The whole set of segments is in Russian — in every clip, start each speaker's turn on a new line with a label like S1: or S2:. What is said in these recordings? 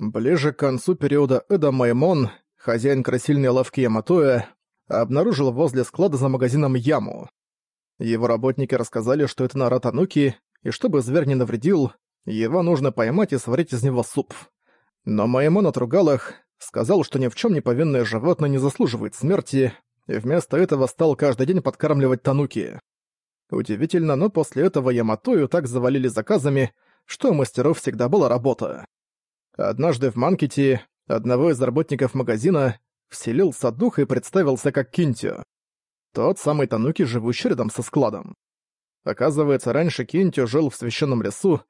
S1: Ближе к концу периода Эда Маймон, хозяин красильной лавки Яматоя, обнаружил возле склада за магазином яму. Его работники рассказали, что это нора Тануки, и чтобы зверь не навредил, его нужно поймать и сварить из него суп. Но Маймон отругал их, сказал, что ни в чем не повинное животное не заслуживает смерти, и вместо этого стал каждый день подкармливать Тануки. Удивительно, но после этого Яматою так завалили заказами, что у мастеров всегда была работа. Однажды в Манкете одного из работников магазина вселился дух и представился как Кинтио. Тот самый Тануки, живущий рядом со складом. Оказывается, раньше Кинтио жил в священном лесу,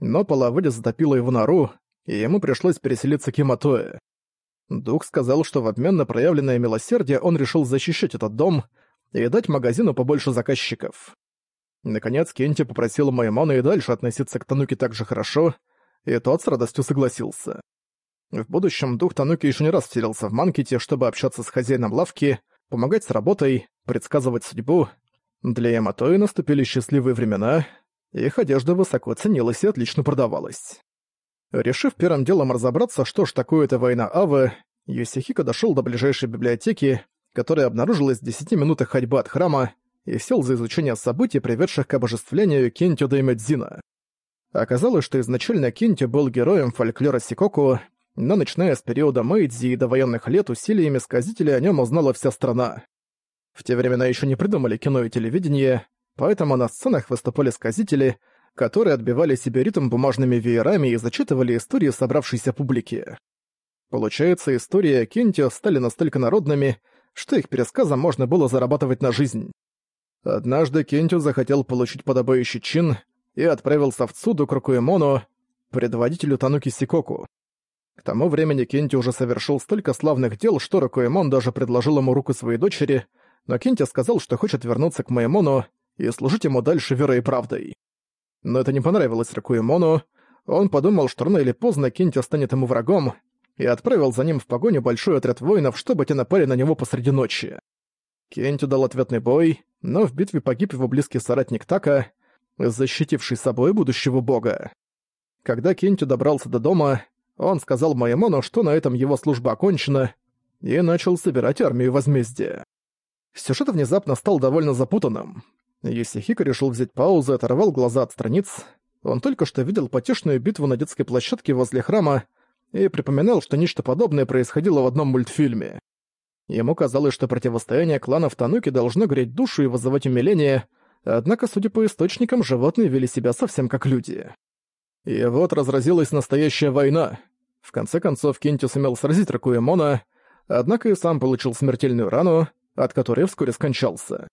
S1: но половодье затопило его нору, и ему пришлось переселиться к Иматое. Дух сказал, что в обмен на проявленное милосердие он решил защищать этот дом и дать магазину побольше заказчиков. Наконец, Кенти попросил Маймона и дальше относиться к Тануке так же хорошо, и тот с радостью согласился. В будущем дух Тануки еще не раз вселился в Манките, чтобы общаться с хозяином лавки, помогать с работой, предсказывать судьбу. Для Яматои наступили счастливые времена, их одежда высоко ценилась и отлично продавалась. Решив первым делом разобраться, что ж такое эта война Авы, Юсихико дошел до ближайшей библиотеки, которая обнаружилась в 10 минутах ходьбы от храма, и сел за изучение событий, приведших к обожествлению Кентю Даймедзина. Оказалось, что изначально Кинти был героем фольклора Сикоку, но начиная с периода Мэйдзи и до военных лет усилиями сказителей о нем узнала вся страна. В те времена еще не придумали кино и телевидение, поэтому на сценах выступали сказители, которые отбивали себе ритм бумажными веерами и зачитывали истории собравшейся публики. Получается, истории о Кенте стали настолько народными, что их пересказом можно было зарабатывать на жизнь. Однажды Кентю захотел получить подобающий чин, и отправился в Цуду Крокуэмону, предводителю Тануки Сикоку. К тому времени Кенти уже совершил столько славных дел, что Рокуэмон даже предложил ему руку своей дочери, но Кенти сказал, что хочет вернуться к Моэмону и служить ему дальше верой и правдой. Но это не понравилось Рокуэмону, он подумал, что рано или поздно Кенти станет ему врагом, и отправил за ним в погоню большой отряд воинов, чтобы те напали на него посреди ночи. Кенти дал ответный бой, но в битве погиб его близкий соратник Така, защитивший собой будущего бога. Когда Кентю добрался до дома, он сказал Маймону, что на этом его служба окончена, и начал собирать армию возмездия. Сюжет внезапно стал довольно запутанным. Есихико решил взять паузу и оторвал глаза от страниц. Он только что видел потешную битву на детской площадке возле храма и припоминал, что нечто подобное происходило в одном мультфильме. Ему казалось, что противостояние кланов Тануки должно греть душу и вызывать умиление — Однако, судя по источникам, животные вели себя совсем как люди. И вот разразилась настоящая война. В конце концов, Кенти сумел сразить Ракуэмона, однако и сам получил смертельную рану, от которой вскоре скончался.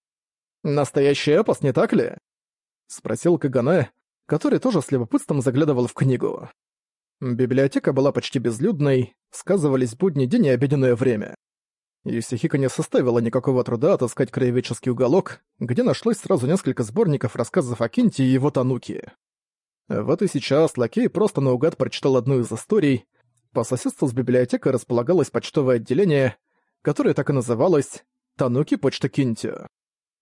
S1: «Настоящий эпос, не так ли?» — спросил Кагане, который тоже с любопытством заглядывал в книгу. Библиотека была почти безлюдной, сказывались будни день и обеденное время. Юсихика не составило никакого труда отыскать краеведческий уголок, где нашлось сразу несколько сборников рассказов о Кинте и его тануке, Вот и сейчас Лакей просто наугад прочитал одну из историй. По соседству с библиотекой располагалось почтовое отделение, которое так и называлось «Тануки почта Кинти».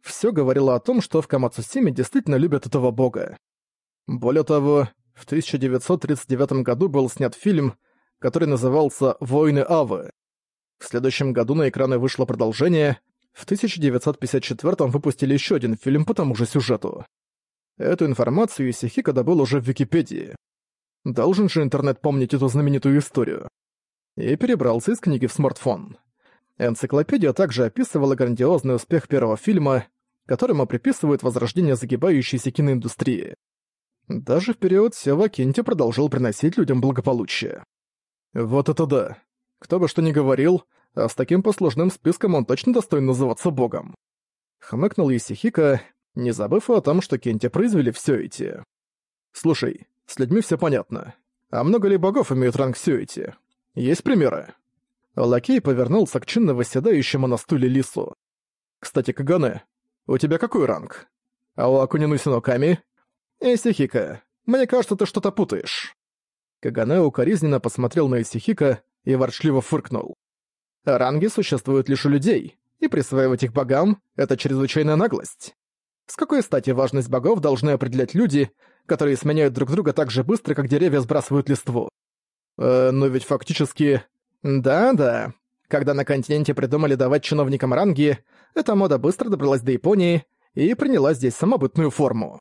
S1: Все говорило о том, что в Камацусиме действительно любят этого бога. Более того, в 1939 году был снят фильм, который назывался «Войны Авы», в следующем году на экраны вышло продолжение. В 1954 выпустили еще один фильм по тому же сюжету. Эту информацию Исихика добыл уже в Википедии. Должен же интернет помнить эту знаменитую историю. И перебрался из книги в смартфон. Энциклопедия также описывала грандиозный успех первого фильма, которому приписывают возрождение загибающейся киноиндустрии. Даже в период Сева Кинти продолжил приносить людям благополучие. Вот это да. Кто бы что ни говорил, а с таким послужным списком он точно достоин называться богом. Хмыкнул Исихика, не забыв о том, что Кенте произвели все эти. Слушай, с людьми все понятно. А много ли богов имеют ранг все эти? Есть примеры? Лакей повернулся к чинно восседающему на стуле лису. Кстати, Кагане, у тебя какой ранг? А у Акунину Синоками? Исихика, мне кажется, ты что-то путаешь. Каганэ укоризненно посмотрел на Исихика, и ворчливо фыркнул. «Ранги существуют лишь у людей, и присваивать их богам — это чрезвычайная наглость. С какой стати важность богов должны определять люди, которые сменяют друг друга так же быстро, как деревья сбрасывают листву? Э, но ведь фактически... Да-да. Когда на континенте придумали давать чиновникам ранги, эта мода быстро добралась до Японии и приняла здесь самобытную форму.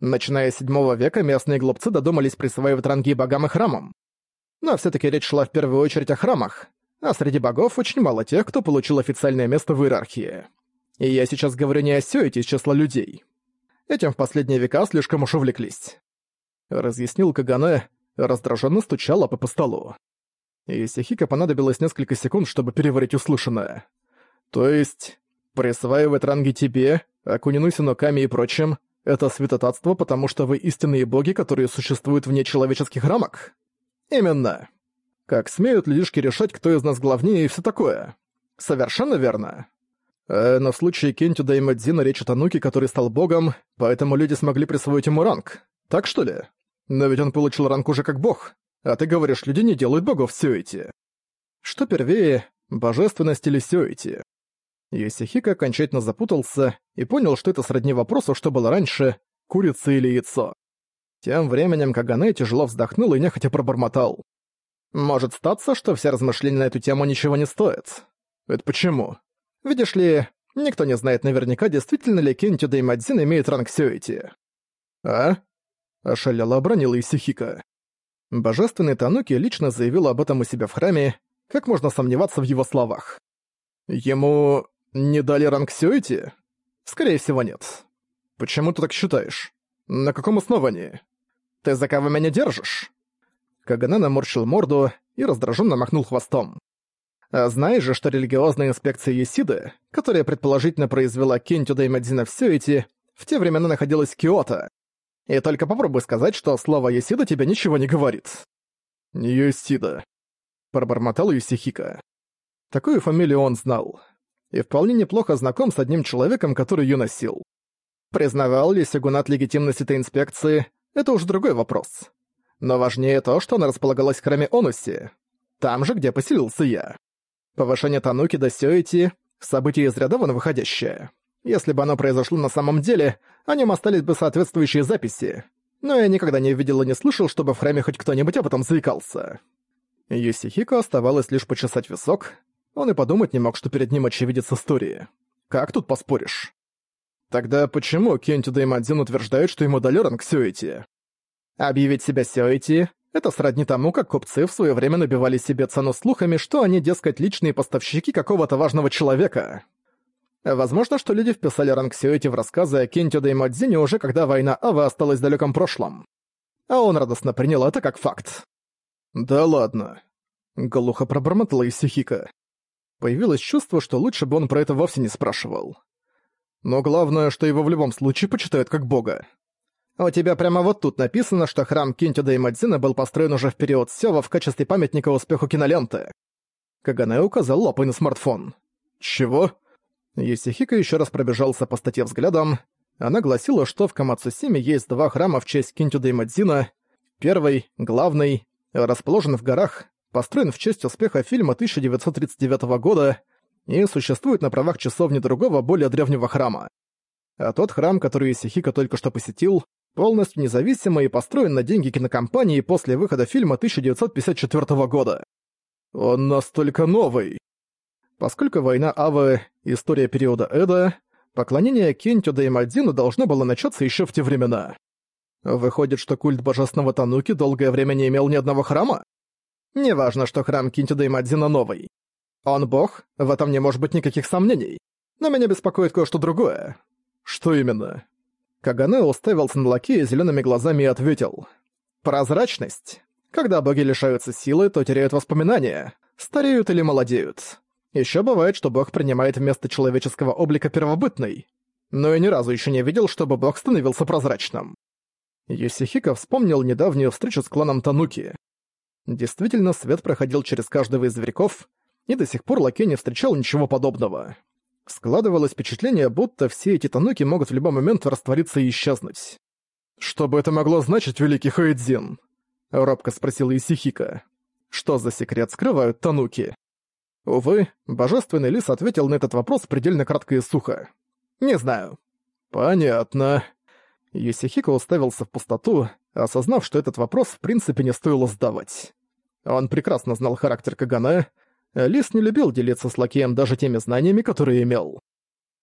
S1: Начиная с 7 века местные глупцы додумались присваивать ранги богам и храмам. Ну, а но все-таки речь шла в первую очередь о храмах, а среди богов очень мало тех, кто получил официальное место в иерархии. И я сейчас говорю не о сёете из числа людей. Этим в последние века слишком уж увлеклись. Разъяснил Кагане, раздраженно стучала по столу. И Сихика понадобилось несколько секунд, чтобы переварить услышанное. То есть, присваивать ранги тебе, Акунину ноками и прочим, это святотатство, потому что вы истинные боги, которые существуют вне человеческих рамок? Именно. Как смеют лишки решать, кто из нас главнее и все такое. Совершенно верно. Э, но в случае Кентюда и Мадзина речь о Тануке, который стал богом, поэтому люди смогли присвоить ему ранг. Так что ли? Но ведь он получил ранг уже как бог. А ты говоришь, люди не делают богов Сюити. Что первее, божественность или Сюити? Йосихико окончательно запутался и понял, что это сродни вопросу, что было раньше, курица или яйцо. Тем временем Кагане тяжело вздохнул и нехотя пробормотал. «Может статься, что все размышления на эту тему ничего не стоят. Это почему? Видишь ли, никто не знает наверняка, действительно ли Кентю Дэймадзин имеет ранг Сюэти». «А?» – ошалела обронила Исихика. Божественный Тануки лично заявил об этом у себя в храме, как можно сомневаться в его словах. «Ему не дали ранг Сюэти?» «Скорее всего, нет». «Почему ты так считаешь? На каком основании?» Ты за кого меня держишь?» Кагане наморщил морду и раздраженно махнул хвостом. «А знаешь же, что религиозная инспекция Есиды, которая предположительно произвела кентуда и мадзина все эти, в те времена находилась в Киото. И только попробуй сказать, что слово Есида тебе ничего не говорит». «Есида», — пробормотал Юсихика. Такую фамилию он знал. И вполне неплохо знаком с одним человеком, который ее носил. Признавал ли Сигунат легитимность этой инспекции, это уже другой вопрос. Но важнее то, что она располагалась кроме Онуси, там же, где поселился я. Повышение Тануки до Сёити — событие из ряда вон выходящее. Если бы оно произошло на самом деле, о нем остались бы соответствующие записи. Но я никогда не видел и не слышал, чтобы в храме хоть кто-нибудь об этом заикался. Юсихико оставалось лишь почесать висок. Он и подумать не мог, что перед ним очевидец истории. Как тут поспоришь? Тогда почему Кенти Дэймадзин утверждает, что ему дали ранг Сюэти? Объявить себя Сюэти — это сродни тому, как купцы в свое время набивали себе цену слухами, что они, дескать, личные поставщики какого-то важного человека. Возможно, что люди вписали ранг Сюэти в рассказы о Кенти Дэймадзине уже когда война Ава осталась в далеком прошлом. А он радостно принял это как факт. «Да ладно», — глухо пробормотала Исихика. Появилось чувство, что лучше бы он про это вовсе не спрашивал. Но главное, что его в любом случае почитают как бога. А у тебя прямо вот тут написано, что храм Кинти Мадзина был построен уже в период Сёва в качестве памятника успеху киноленты. Каганэ указал лапой на смартфон. «Чего?» Есихика еще раз пробежался по статье взглядом. Она гласила, что в Камацусиме есть два храма в честь Кинтю Мадзина. Первый, главный, расположен в горах, построен в честь успеха фильма 1939 года — и существует на правах часовни другого, более древнего храма. А тот храм, который Исихика только что посетил, полностью независимый и построен на деньги кинокомпании после выхода фильма 1954 года. Он настолько новый. Поскольку война Авы — история периода Эда, поклонение Кентю да должно было начаться еще в те времена. Выходит, что культ божественного Тануки долгое время не имел ни одного храма? Неважно, что храм Кинтида и новый. Он бог? В этом не может быть никаких сомнений. Но меня беспокоит кое-что другое. Что именно? Кагане уставился на лакея зелеными глазами и ответил. Прозрачность. Когда боги лишаются силы, то теряют воспоминания, стареют или молодеют. Еще бывает, что бог принимает вместо человеческого облика первобытный. Но я ни разу еще не видел, чтобы бог становился прозрачным. Юсихика вспомнил недавнюю встречу с кланом Тануки. Действительно, свет проходил через каждого из зверьков, и до сих пор Лаке не встречал ничего подобного. Складывалось впечатление, будто все эти тануки могут в любой момент раствориться и исчезнуть. «Что бы это могло значить, великий Хаэдзин?» — робко спросил Исихика. «Что за секрет скрывают тануки?» Увы, божественный лис ответил на этот вопрос предельно кратко и сухо. «Не знаю». «Понятно». Юсихико уставился в пустоту, осознав, что этот вопрос в принципе не стоило сдавать. Он прекрасно знал характер Кагане. Э, Лис не любил делиться с лакеем даже теми знаниями, которые имел.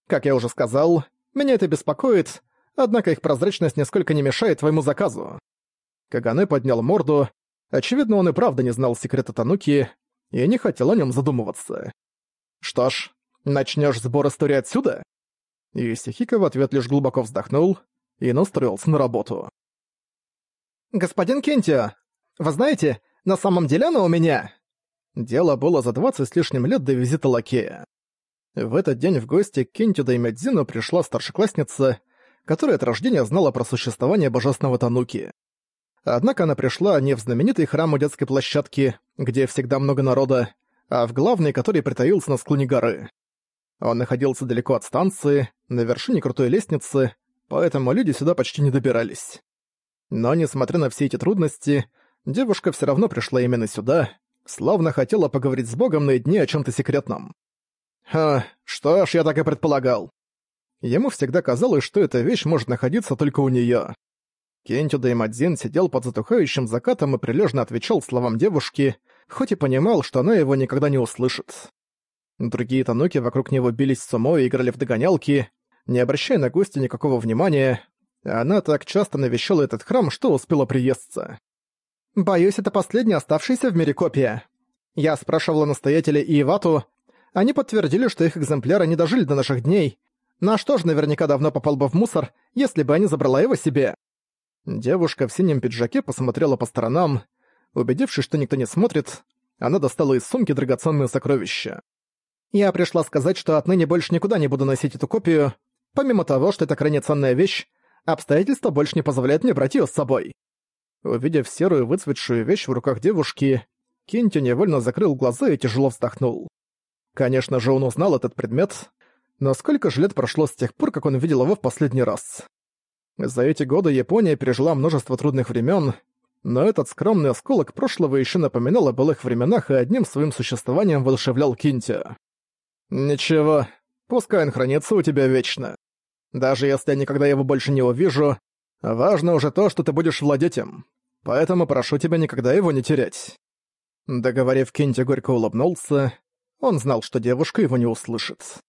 S1: Как я уже сказал, меня это беспокоит, однако их прозрачность нисколько не мешает твоему заказу. Кагане поднял морду. Очевидно, он и правда не знал секрета Тануки и не хотел о нем задумываться. «Что ж, начнешь сбор истории отсюда?» Исихика в ответ лишь глубоко вздохнул и настроился на работу. «Господин Кентио, вы знаете, на самом деле она у меня...» Дело было за 20 с лишним лет до визита лакея. В этот день в гости к Кенте и Медзину пришла старшеклассница, которая от рождения знала про существование божественного Тануки. Однако она пришла не в знаменитый храм у детской площадки, где всегда много народа, а в главный, который притаился на склоне горы. Он находился далеко от станции, на вершине крутой лестницы, поэтому люди сюда почти не добирались. Но несмотря на все эти трудности, девушка все равно пришла именно сюда, Славно хотела поговорить с Богом наедине о чем-то секретном. Ха, что ж, я так и предполагал. Ему всегда казалось, что эта вещь может находиться только у нее. Кентю Даймадзин сидел под затухающим закатом и прилежно отвечал словам девушки, хоть и понимал, что она его никогда не услышит. Другие тануки вокруг него бились с умой и играли в догонялки, не обращая на гостя никакого внимания. Она так часто навещала этот храм, что успела приесться. Боюсь, это последняя оставшаяся в мире копия. Я спрашивала настоятеля и Ивату. Они подтвердили, что их экземпляры не дожили до наших дней. Наш тоже наверняка давно попал бы в мусор, если бы они забрала его себе. Девушка в синем пиджаке посмотрела по сторонам. Убедившись, что никто не смотрит, она достала из сумки драгоценное сокровище. Я пришла сказать, что отныне больше никуда не буду носить эту копию. Помимо того, что это крайне ценная вещь, обстоятельства больше не позволяют мне брать ее с собой. Увидев серую выцветшую вещь в руках девушки, Кинти невольно закрыл глаза и тяжело вздохнул. Конечно же, он узнал этот предмет, но сколько же лет прошло с тех пор, как он видел его в последний раз? За эти годы Япония пережила множество трудных времен, но этот скромный осколок прошлого еще напоминал о былых временах и одним своим существованием воодушевлял Кинти. «Ничего, пускай он хранится у тебя вечно. Даже если я никогда его больше не увижу, Важно уже то, что ты будешь владеть им. Поэтому прошу тебя никогда его не терять». Договорив, Кенти горько улыбнулся. Он знал, что девушка его не услышит.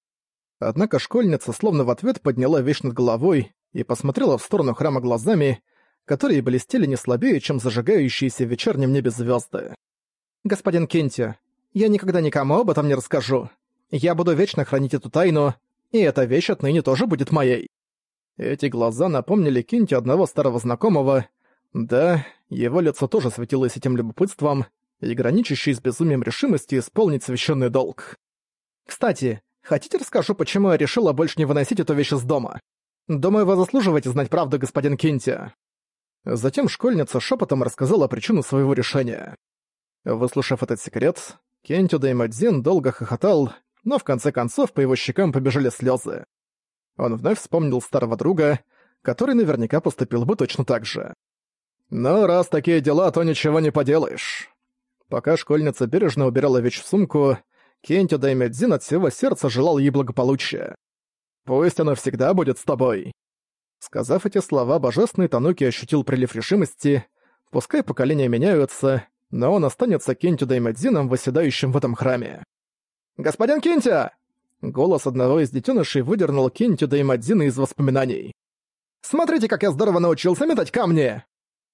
S1: Однако школьница словно в ответ подняла вещь над головой и посмотрела в сторону храма глазами, которые блестели не слабее, чем зажигающиеся в вечернем небе звезды. «Господин Кенти, я никогда никому об этом не расскажу. Я буду вечно хранить эту тайну, и эта вещь отныне тоже будет моей». Эти глаза напомнили Кинти одного старого знакомого. Да, его лицо тоже светилось этим любопытством и граничащей с безумием решимости исполнить священный долг. «Кстати, хотите расскажу, почему я решила больше не выносить эту вещь из дома? Думаю, вы заслуживаете знать правду, господин Кинти». Затем школьница шепотом рассказала причину своего решения. Выслушав этот секрет, Кентю Даймадзин долго хохотал, но в конце концов по его щекам побежали слезы. Он вновь вспомнил старого друга, который наверняка поступил бы точно так же. «Но раз такие дела, то ничего не поделаешь». Пока школьница бережно убирала вещь в сумку, Кентю Даймедзин от всего сердца желал ей благополучия. «Пусть она всегда будет с тобой». Сказав эти слова, божественный Тануки ощутил прилив решимости. Пускай поколения меняются, но он останется Кентю Даймедзином, восседающим в этом храме. «Господин Кентя!» Голос одного из детенышей выдернул Кентю Даймадзина из воспоминаний. «Смотрите, как я здорово научился метать камни!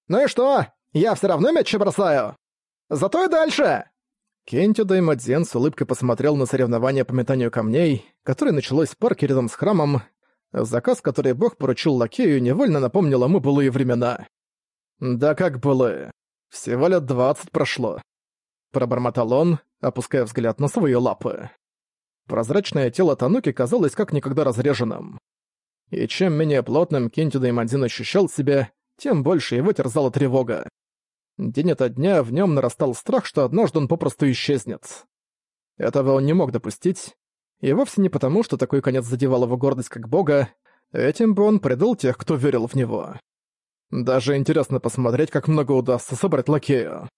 S1: Ну и что? Я все равно мяч бросаю! Зато и дальше!» Кентю Даймадзин с улыбкой посмотрел на соревнование по метанию камней, которое началось в парке рядом с храмом, заказ, который бог поручил лакею, невольно напомнил ему былые времена. «Да как было? Всего лет двадцать прошло», — пробормотал он, опуская взгляд на свои лапы. Прозрачное тело Тануки казалось как никогда разреженным. И чем менее плотным Кенти Даймадзин ощущал себя, тем больше его терзала тревога. День ото дня в нем нарастал страх, что однажды он попросту исчезнет. Этого он не мог допустить, и вовсе не потому, что такой конец задевал его гордость как бога, этим бы он предал тех, кто верил в него. Даже интересно посмотреть, как много удастся собрать лакея.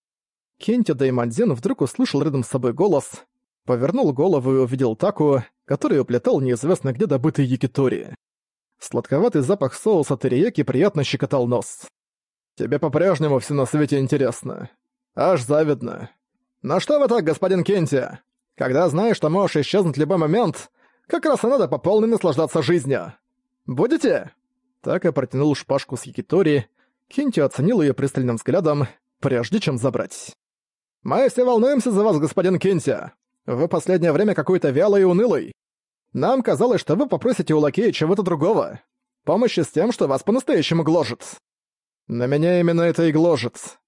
S1: Кенти Даймандзин вдруг услышал рядом с собой голос, повернул голову и увидел таку, который уплетал неизвестно где добытый якитори. Сладковатый запах соуса терияки приятно щекотал нос. «Тебе по-прежнему все на свете интересно. Аж завидно. Но что вы так, господин Кенти? Когда знаешь, что можешь исчезнуть в любой момент, как раз и надо по полной наслаждаться жизнью. Будете?» Так и протянул шпажку с якитори. Кенти оценил ее пристальным взглядом, прежде чем забрать. «Мы все волнуемся за вас, господин Кенти. Вы последнее время какой-то вялый и унылый. Нам казалось, что вы попросите у лакея чего-то другого. Помощи с тем, что вас по-настоящему гложет. На меня именно это и гложет.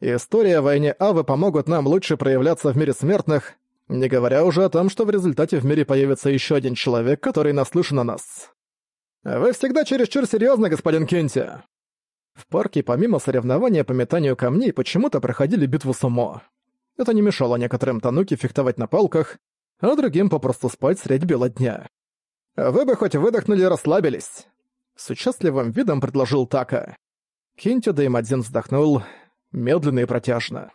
S1: История войны войне Авы помогут нам лучше проявляться в мире смертных, не говоря уже о том, что в результате в мире появится еще один человек, который наслышан о нас. Вы всегда чересчур серьезно, господин Кенти. В парке помимо соревнования по метанию камней почему-то проходили битву сумо. Это не мешало некоторым тануки фехтовать на палках, а другим попросту спать средь бела дня. «Вы бы хоть выдохнули и расслабились!» С участливым видом предложил Така. Кинтю Даймадзин вздохнул медленно и протяжно.